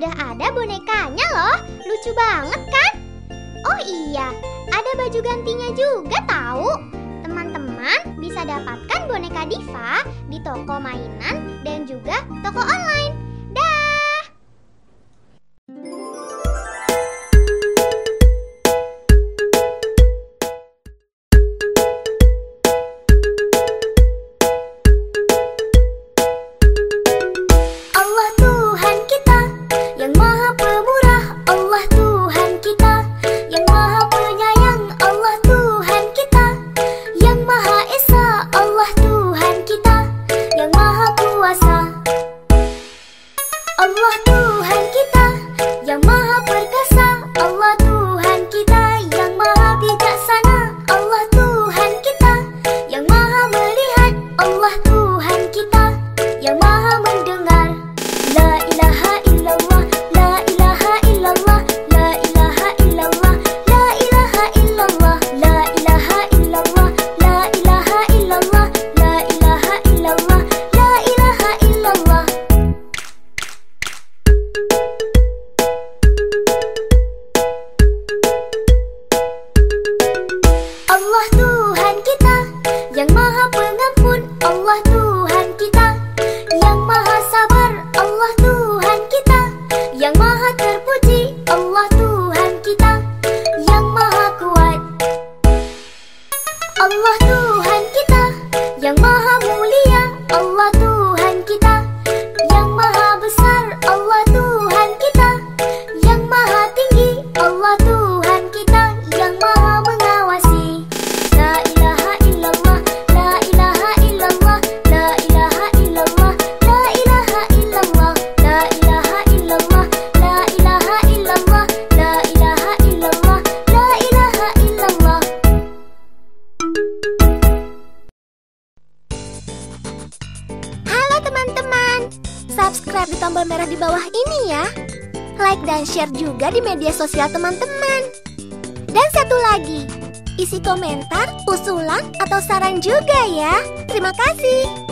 sudah ada bonekanya loh. Lucu banget kan? Oh iya, ada baju gantinya juga tahu. Teman-teman bisa dapatkan boneka Diva di toko mainan dan juga toko online. Allah Tuhan kita yang Maha teman-teman. Subscribe di tombol merah di bawah ini ya. Like dan share juga di media sosial teman-teman. Dan satu lagi, isi komentar, usulan, atau saran juga ya. Terima kasih.